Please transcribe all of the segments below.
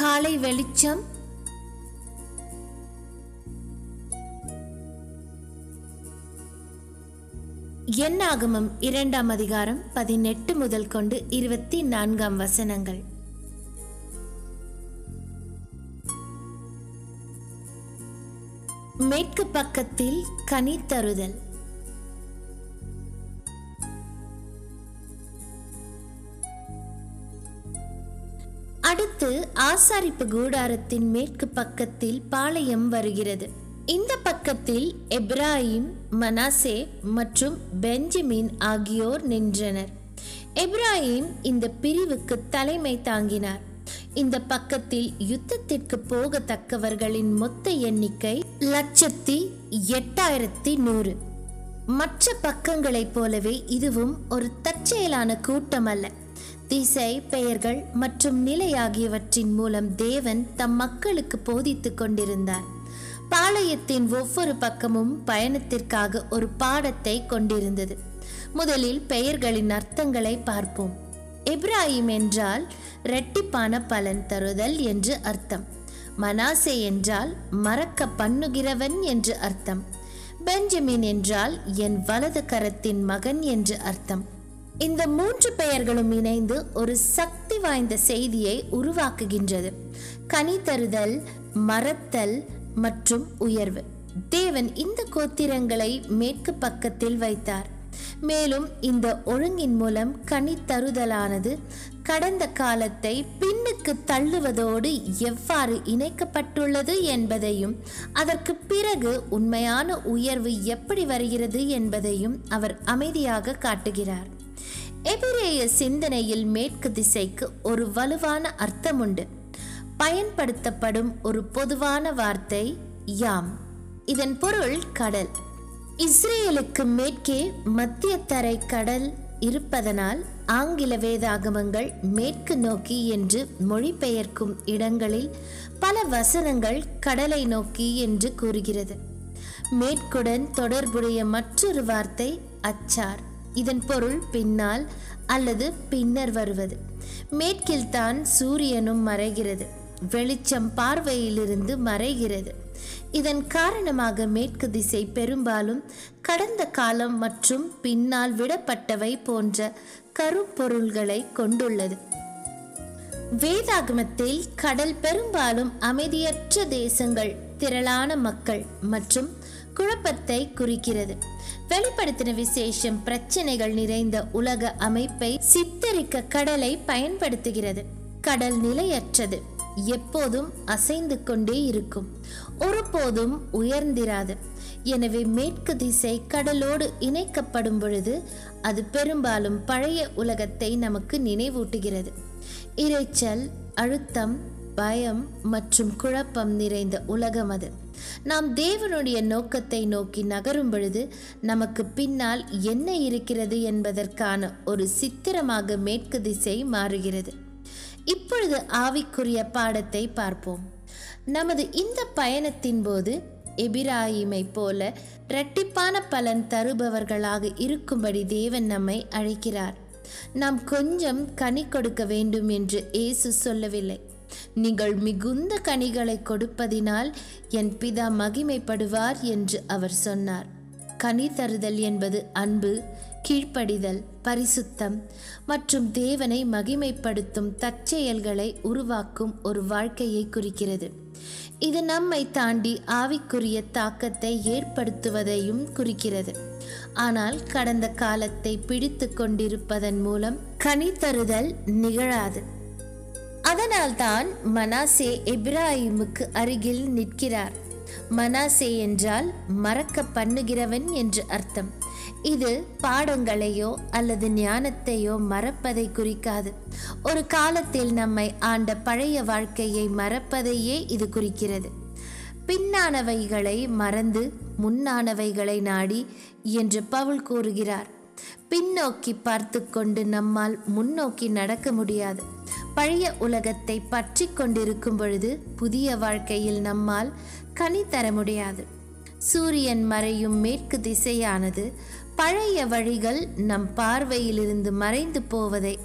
காலை வெளிச்சம். என்னாகமம் இரண்டாம் அதிகாரம் பதினெட்டு முதல் கொண்டு இருபத்தி நான்காம் வசனங்கள். மேற்கு பக்கத்தில் கனி தருதல். அடுத்து ஆசாரிப்பு கூடாரத்தின் மேற்கு பக்கத்தில் பாளையம் வருகிறது. இந்த பக்கத்தில் எப்ராஹிம் மனாசே மற்றும் பெஞ்சமின் ஆகியோர் நின்றனர். எப்ராஹிம் இந்த பிரிவுக்கு தலைமை தாங்கினார். இந்த பக்கத்தில் யுத்தத்திற்கு போகத்தக்கவர்களின் மொத்த எண்ணிக்கை லட்சத்தி எட்டாயிரத்தி நூறு. மற்ற பக்கங்களைப் போலவே இதுவும் ஒரு தற்செயலான கூட்டம் அல்ல திசை பெயர்கள் மற்றும் நிலை ஆகியவற்றின் மூலம் தேவன் தம் மக்களுக்கு போதித்துக் கொண்டிருந்தார். பாளையத்தின் ஒவ்வொரு பக்கமும் பயணத்திற்காக ஒரு பாடத்தை கொண்டிருந்தது. முதலில் பெயர்களின் அர்த்தங்களை பார்ப்போம். இப்ராஹிம் என்றால் இரட்டிப்பான பலன் தருதல் என்று அர்த்தம். மனாசே என்றால் மறக்க பண்ணுகிறவன் என்று அர்த்தம். பெஞ்சமின் என்றால் என் வலது கரத்தின் மகன் என்று அர்த்தம். இந்த மூன்று பெயர்களும் இணைந்து ஒரு சக்தி வாய்ந்த செய்தியை உருவாக்குகின்றது. கனி தருதல் மறத்தல் மற்றும் உயர்வு. தேவன் இந்த கோத்திரங்களை மேற்கு பக்கத்தில் வைத்தார். மேலும் இந்த ஒழுங்கின் மூலம் கனி தருதலானது கடந்த காலத்தை பின்னுக்கு தள்ளுவதோடு எவ்வாறு இணைக்கப்பட்டுள்ளது என்பதையும் அதற்கு பிறகு உண்மையான உயர்வு எப்படி வருகிறது என்பதையும் அவர் அமைதியாக காட்டுகிறார். எபிரேய சிந்தனையில் மேற்கு திசைக்கு ஒரு வலுவான அர்த்தம் உண்டு பயன்படுத்தப்படும் ஒரு பொதுவான வார்த்தை யாம். இதன் பொருள் கடல். இஸ்ரேலுக்கு மேற்கே மத்திய தரை கடல் இருப்பதனால் ஆங்கில வேதாகமங்கள் மேற்கு நோக்கி என்று மொழிபெயர்க்கும் இடங்களில் பல வசனங்கள் கடலை நோக்கி என்று கூறுகிறது. மேற்குடன் தொடர்புடைய மற்றொரு வார்த்தை அச்சார். இதன் பொருள் பின்னால் அல்லது பின்னர் வருவது. மேற்கில்தான் சூரியனும் மறைகிறது. வெளிச்சம் பார்வையிலிருந்து மறைகிறது. இதன் காரணமாக மேற்கு திசை பெரும்பாலும் கடந்த காலம் மற்றும் பின்னால் விடப்பட்டவை போன்ற கருப்பொருள்களை கொண்டுள்ளது. வேதாகமத்தில் கடல் பெரும்பாலும் அமைதியற்ற தேசங்கள் திரளான மக்கள் மற்றும் குழப்பத்தை குறிக்கிறது. வெளிப்படுத்தின விசேஷம் பிரச்சனைகள் நிறைந்த உலக அமைப்பை சித்தரிக்க கடலை பயன்படுத்துகிறது. கடல் நிலையற்றது. எப்போதும் அசைந்து கொண்டே இருக்கும். ஒருபோதும் உயர்ந்திராது. எனவே மேற்கு திசை கடலோடு இணைக்கப்படும் பொழுது அது பெரும்பாலும் பழைய உலகத்தை நமக்கு நினைவூட்டுகிறது. இரைச்சல் அழுத்தம் பயம் மற்றும் குழப்பம் நிறைந்த உலகம் அது. நாம் தேவனுடைய நோக்கத்தை நோக்கி நகரும் பொழுது நமக்கு பின்னால் என்ன இருக்கிறது என்பதற்கான ஒரு சித்திரமாக மேற்கு திசை மாறுகிறது. இப்பொழுது ஆவிக்குரிய பாடத்தை பார்ப்போம். நமது இந்த பயணத்தின் போது எபிராயிமை போல இரட்டிப்பான பலன் தருபவர்களாக இருக்கும்படி தேவன் நம்மை அழைக்கிறார். நாம் கொஞ்சம் கனி கொடுக்க வேண்டும் என்று இயேசு சொல்லவில்லை. நீங்கள் மிகுந்த கனிகளை கொடுப்பதினால் என் பிதா மகிமைப்படுவார் என்று அவர் சொன்னார். கனி தருதல் என்பது அன்பு கீழ்ப்படிதல் பரிசுத்தம் மற்றும் தேவனை மகிமைப்படுத்தும் தற்செயல்களை உருவாக்கும் ஒரு வாழ்க்கையை குறிக்கிறது. இது நம்மை தாண்டி ஆவிக்குரிய தாக்கத்தை ஏற்படுத்துவதையும் குறிக்கிறது. ஆனால் கடந்த காலத்தை பிடித்து கொண்டிருப்பதன் மூலம் கனி தருதல் நிகழாது. அதனால்தான் மனாசே எப்ராஹிமுக்கு அருகில் நிற்கிறார். மனாசே என்றால் மறக்க பண்ணுகிறவன் என்று அர்த்தம். இது பாடங்களையோ அல்லது ஞானத்தையோ மறப்பதை குறிக்காது. ஒரு காலத்தில் நம்மை ஆண்ட பழைய வாழ்க்கையை மறப்பதையே இது குறிக்கிறது. பின்னானவைகளை மறந்து முன்னானவைகளை நாடி என்று பவுல் கூறுகிறார். பின்னோக்கி பார்த்து கொண்டு நம்மால் முன்னோக்கி நடக்க முடியாது. பழைய உலகத்தை பற்றி கொண்டிருக்கும் பொழுது புதிய வாழ்க்கையில் நம்மால் கனி தர முடியாது. சூரியன் மறையும் மேற்கு திசையானது பழைய வழிகள் நம் பார்வையிலிருந்து மறைந்து போவதை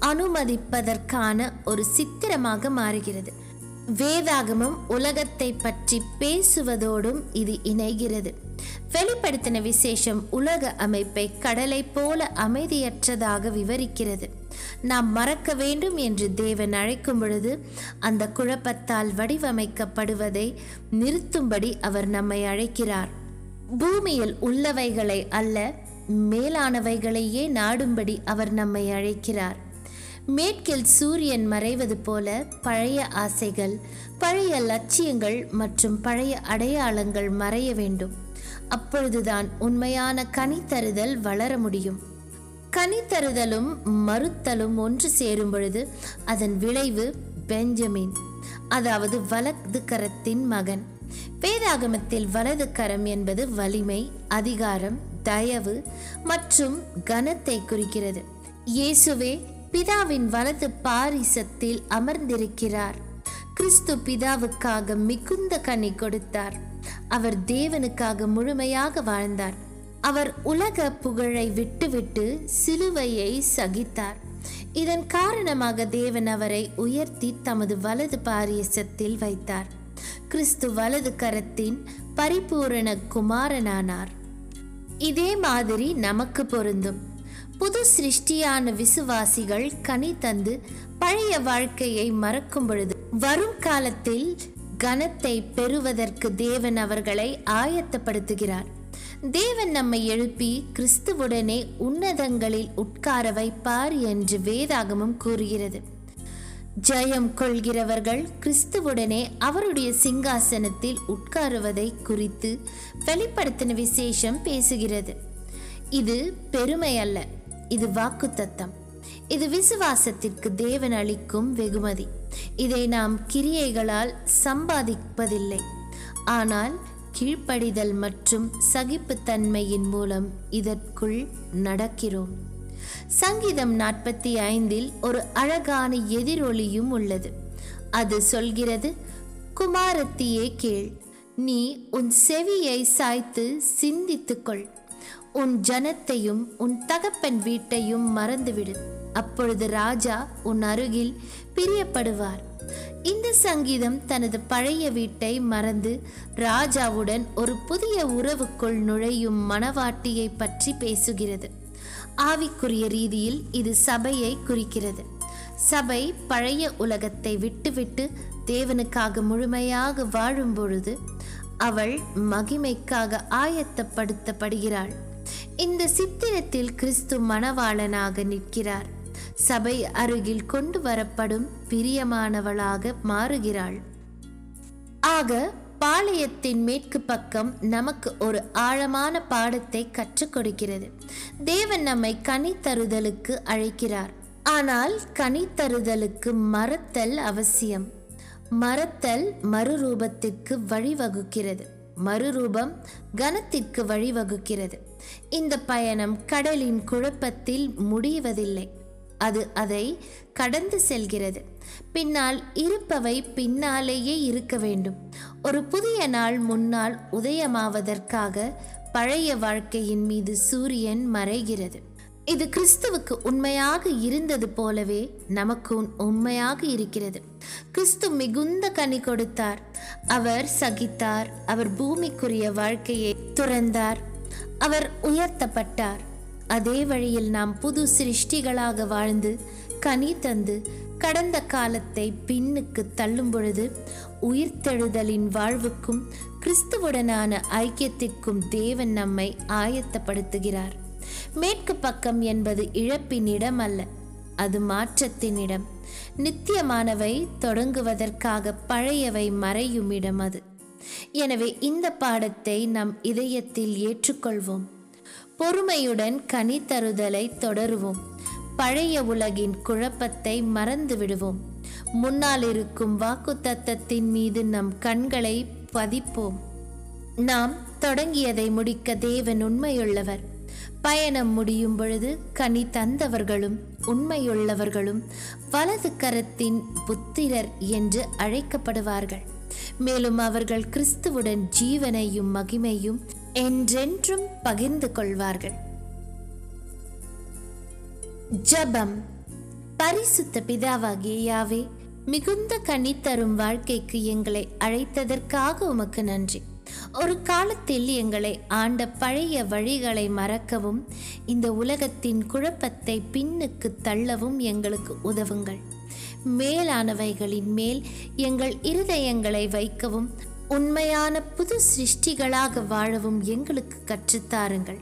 அனுமதிப்பதற்கான ஒரு சித்திரமாக மாறுகிறது. வேதாகமம் உலகத்தை பற்றி பேசுவதோடும் இது இணைகிறது. வெளிப்படுத்தின விசேஷம் உலக அமைப்பை கடலை போல அமைதியற்றதாக விவரிக்கிறது. நாம் மறக்க வேண்டும் என்று தேவன் அழைக்கும் பொழுது அந்த குழப்பத்தால் வடிவமைக்கப்படுவதை நிறுத்தும்படி அவர் நம்மை அழைக்கிறார். பூமியில் உள்ளவைகளை அல்ல மேலானவைகளையே நாடும்படி அவர் நம்மை அழைக்கிறார். மேற்கில் சூரியன் மறைவது போல பழைய ஆசைகள் பழைய லட்சியங்கள் மற்றும் பழைய அடையாளங்கள் மறைய வேண்டும். அப்பொழுதுதான் உண்மையான கனித்தருதல் வளர முடியும். கனித்தருதலும் மறுத்தலும் ஒன்று சேரும் பொழுது அதன் விளைவு பெஞ்சமின் அதாவது வலது கரத்தின் மகன். வேதாகமத்தில் வலது கரம் என்பது வலிமை அதிகாரம் தயவு மற்றும் கனத்தை குறிக்கிறது. இயேசுவே பிதாவின் வலது பாரிசத்தில் அமர்ந்திருக்கிறார். கிறிஸ்து பிதாவுக்காக மிகுந்த கனி கொடுத்தார். அவர் தேவனுக்காக முழுமையாக வாழ்ந்தார். அவர் உலக புகழை விட்டுவிட்டு சிலுவையை சகித்தார். இதன் காரணமாக தேவன் அவரை உயர்த்தி தமது வலது பாரியசத்தில் வைத்தார். கிறிஸ்து வலது கரத்தின் பரிபூரண குமாரனானார். இதே மாதிரி நமக்கு பொருந்தும். புது சிருஷ்டியான விசுவாசிகள் கனி தந்து பழைய வாழ்க்கையை மறக்கும் பொழுது வரும் காலத்தில் கனத்தை பெறுவதற்கு தேவன் அவர்களை ஆயத்தப்படுத்துகிறார். தேவன் நம்மை எழுப்பி கிறிஸ்துவுடனே உன்னதங்களில் உட்கார வைப்பார் என்று வேதாகமும் கூறுகிறது. ஜெயம் கொள்கிறவர்கள் கிறிஸ்துவுடனே அவருடைய சிங்காசனத்தில் உட்காருவதை குறித்து வெளிப்படுத்தின விசேஷம் பேசுகிறது. இது பெருமை அல்ல இது வாக்குத்தத்தம். இது விசுவாசத்திற்கு தேவன் அளிக்கும் வெகுமதி. இதை நாம் கிரியைகளால் சம்பாதிப்பதில்லை. ஆனால் கீழ்ப்படிதல் மற்றும் சகிப்புத்தன்மையின் மூலம் இதற்குள் நடக்கிறோம். சங்கீதம் நாற்பத்தி ஐந்தில் ஒரு அழகான எதிரொலியும் உள்ளது. அது சொல்கிறது குமாரத்தியே கேள் நீ உன் செவியை சாய்த்து சிந்தித்துக்கொள். உன் ஜனத்தையும் உன் தகப்பன் வீட்டையும் மறந்துவிடு. அப்பொழுது ராஜா உன் அருகில் பிரியப்படுவார். இந்த சங்கீதம் தனது பழைய வீட்டை மறந்து ராஜாவுடன் ஒரு புதிய உறவுக்குள் நுழையும் மணவாட்டியை பற்றி பேசுகிறது. ஆவிக்குரிய ரீதியில் இது சபையை குறிக்கிறது. சபை பழைய உலகத்தை விட்டுவிட்டு தேவனுக்காக முழுமையாக வாழும் பொழுது அவள் மகிமைக்காக ஆயத்தப்படுத்தப்படுகிறாள். இந்த சித்திரத்தில் கிறிஸ்து மணவாளனாக நிற்கிறார். சபை அருகில் கொண்டு வரப்படும் பிரியமானவளாக மாறுகிறாள். ஆக பாளையத்தின் மேற்கு பக்கம் நமக்கு ஒரு ஆழமான பாடத்தை கற்றுக் கொடுக்கிறது. தேவன் நம்மை கனித்தருதலுக்கு அழைக்கிறார். ஆனால் கனி தருதலுக்கு மறத்தல் அவசியம். மறத்தல் மறுரூபத்திற்கு வழிவகுக்கிறது. மறுரூபம் கனத்திற்கு வழிவகுக்கிறது. இந்த பயணம் கடலின் குழப்பத்தில் முடிவதில்லை. அது அதை கடந்து செல்கிறது. பின்னால் இருப்பவை பின்னாலேயே இருக்க வேண்டும். ஒரு புதிய நாள் முன்னால் உதயமாவதற்காக பழைய வாழ்க்கையின் மீது சூரியன் மறைகிறது. இது கிறிஸ்துவுக்கு உண்மையாக இருந்தது போலவே நமக்கு உண்மையாக இருக்கிறது. கிறிஸ்து மிகுந்த கனி கொடுத்தார். அவர் சகித்தார். அவர் பூமிக்குரிய வாழ்க்கையை துறந்தார். அவர் உயர்த்தப்பட்டார். அதே வழியில் நாம் புது சிருஷ்டிகளாக வாழ்ந்து கனி தந்து கடந்த காலத்தை பின்னுக்கு தள்ளும் பொழுது உயிர்த்தெழுதலின் வாழ்வுக்கும் கிறிஸ்துவுடனான ஐக்கியத்திற்கும் தேவன் நம்மை ஆயத்தப்படுத்துகிறார். மேற்கு பக்கம் என்பது இழப்பின் இடம் அல்ல அது மாற்றத்தின் இடம். நித்தியமானவை தொடங்குவதற்காக பழையவை மறையும் இடம் அது. எனவே இந்த பாடத்தை நம் இதயத்தில் ஏற்றுக்கொள்வோம். பொறுமையுடன் கனி தருதலை தொடருவோம். பழைய உலகின் குழப்பத்தை மறந்து விடுவோம் முன்னால் இருக்கும் வாக்குத்தத்தத்தின் மீது நம் கண்களை பதிப்போம். நாம் தொடங்கியதை முடிக்க தேவன் உண்மையுள்ளவர். பயணம் முடியும் பொழுது கனி தந்தவர்களும் உண்மையுள்ளவர்களும் வலது கரத்தின் புத்திரர் என்று அழைக்கப்படுவார்கள். மேலும் அவர்கள் கிறிஸ்துவுடன் ஜீவனையும் மகிமையும் என்றென்றும் பகிர்ந்து கொள்வார்கள். ஜபம் பரிசுத்த பிதாவாகிய யாவே மிகுந்த கனி தரும் வாழ்க்கைக்கு எங்களை அழைத்ததற்காக உமக்கு நன்றி. ஒரு காலத்தில் எங்களை ஆண்ட பழைய வழிகளை மறக்கவும் இந்த உலகத்தின் குழப்பத்தை பின்னுக்கு தள்ளவும் எங்களுக்கு உதவுங்கள். மேலானவைகளின் மேல் எங்கள் இருதயங்களை வைக்கவும் உண்மையான புது சிருஷ்டிகளாக வாழவும் எங்களுக்கு கற்றுத்தாருங்கள்.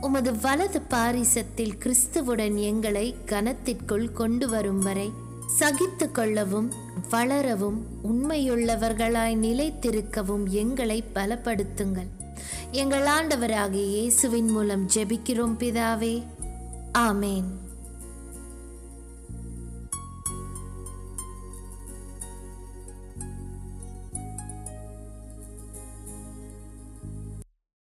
உமது வலது பாரிசத்தில் கிறிஸ்துவுடன் எங்களை கனத்திற்குள் கொண்டு வரும் வரை சகித்து கொள்ளவும் வளரவும் உண்மையுள்ளவர்களாய் நிலைத்திருக்கவும் எங்களை பலப்படுத்துங்கள். எங்கள் ஆண்டவராகிய இயேசுவின் மூலம் ஜெபிக்கிறோம் பிதாவே. ஆமேன்.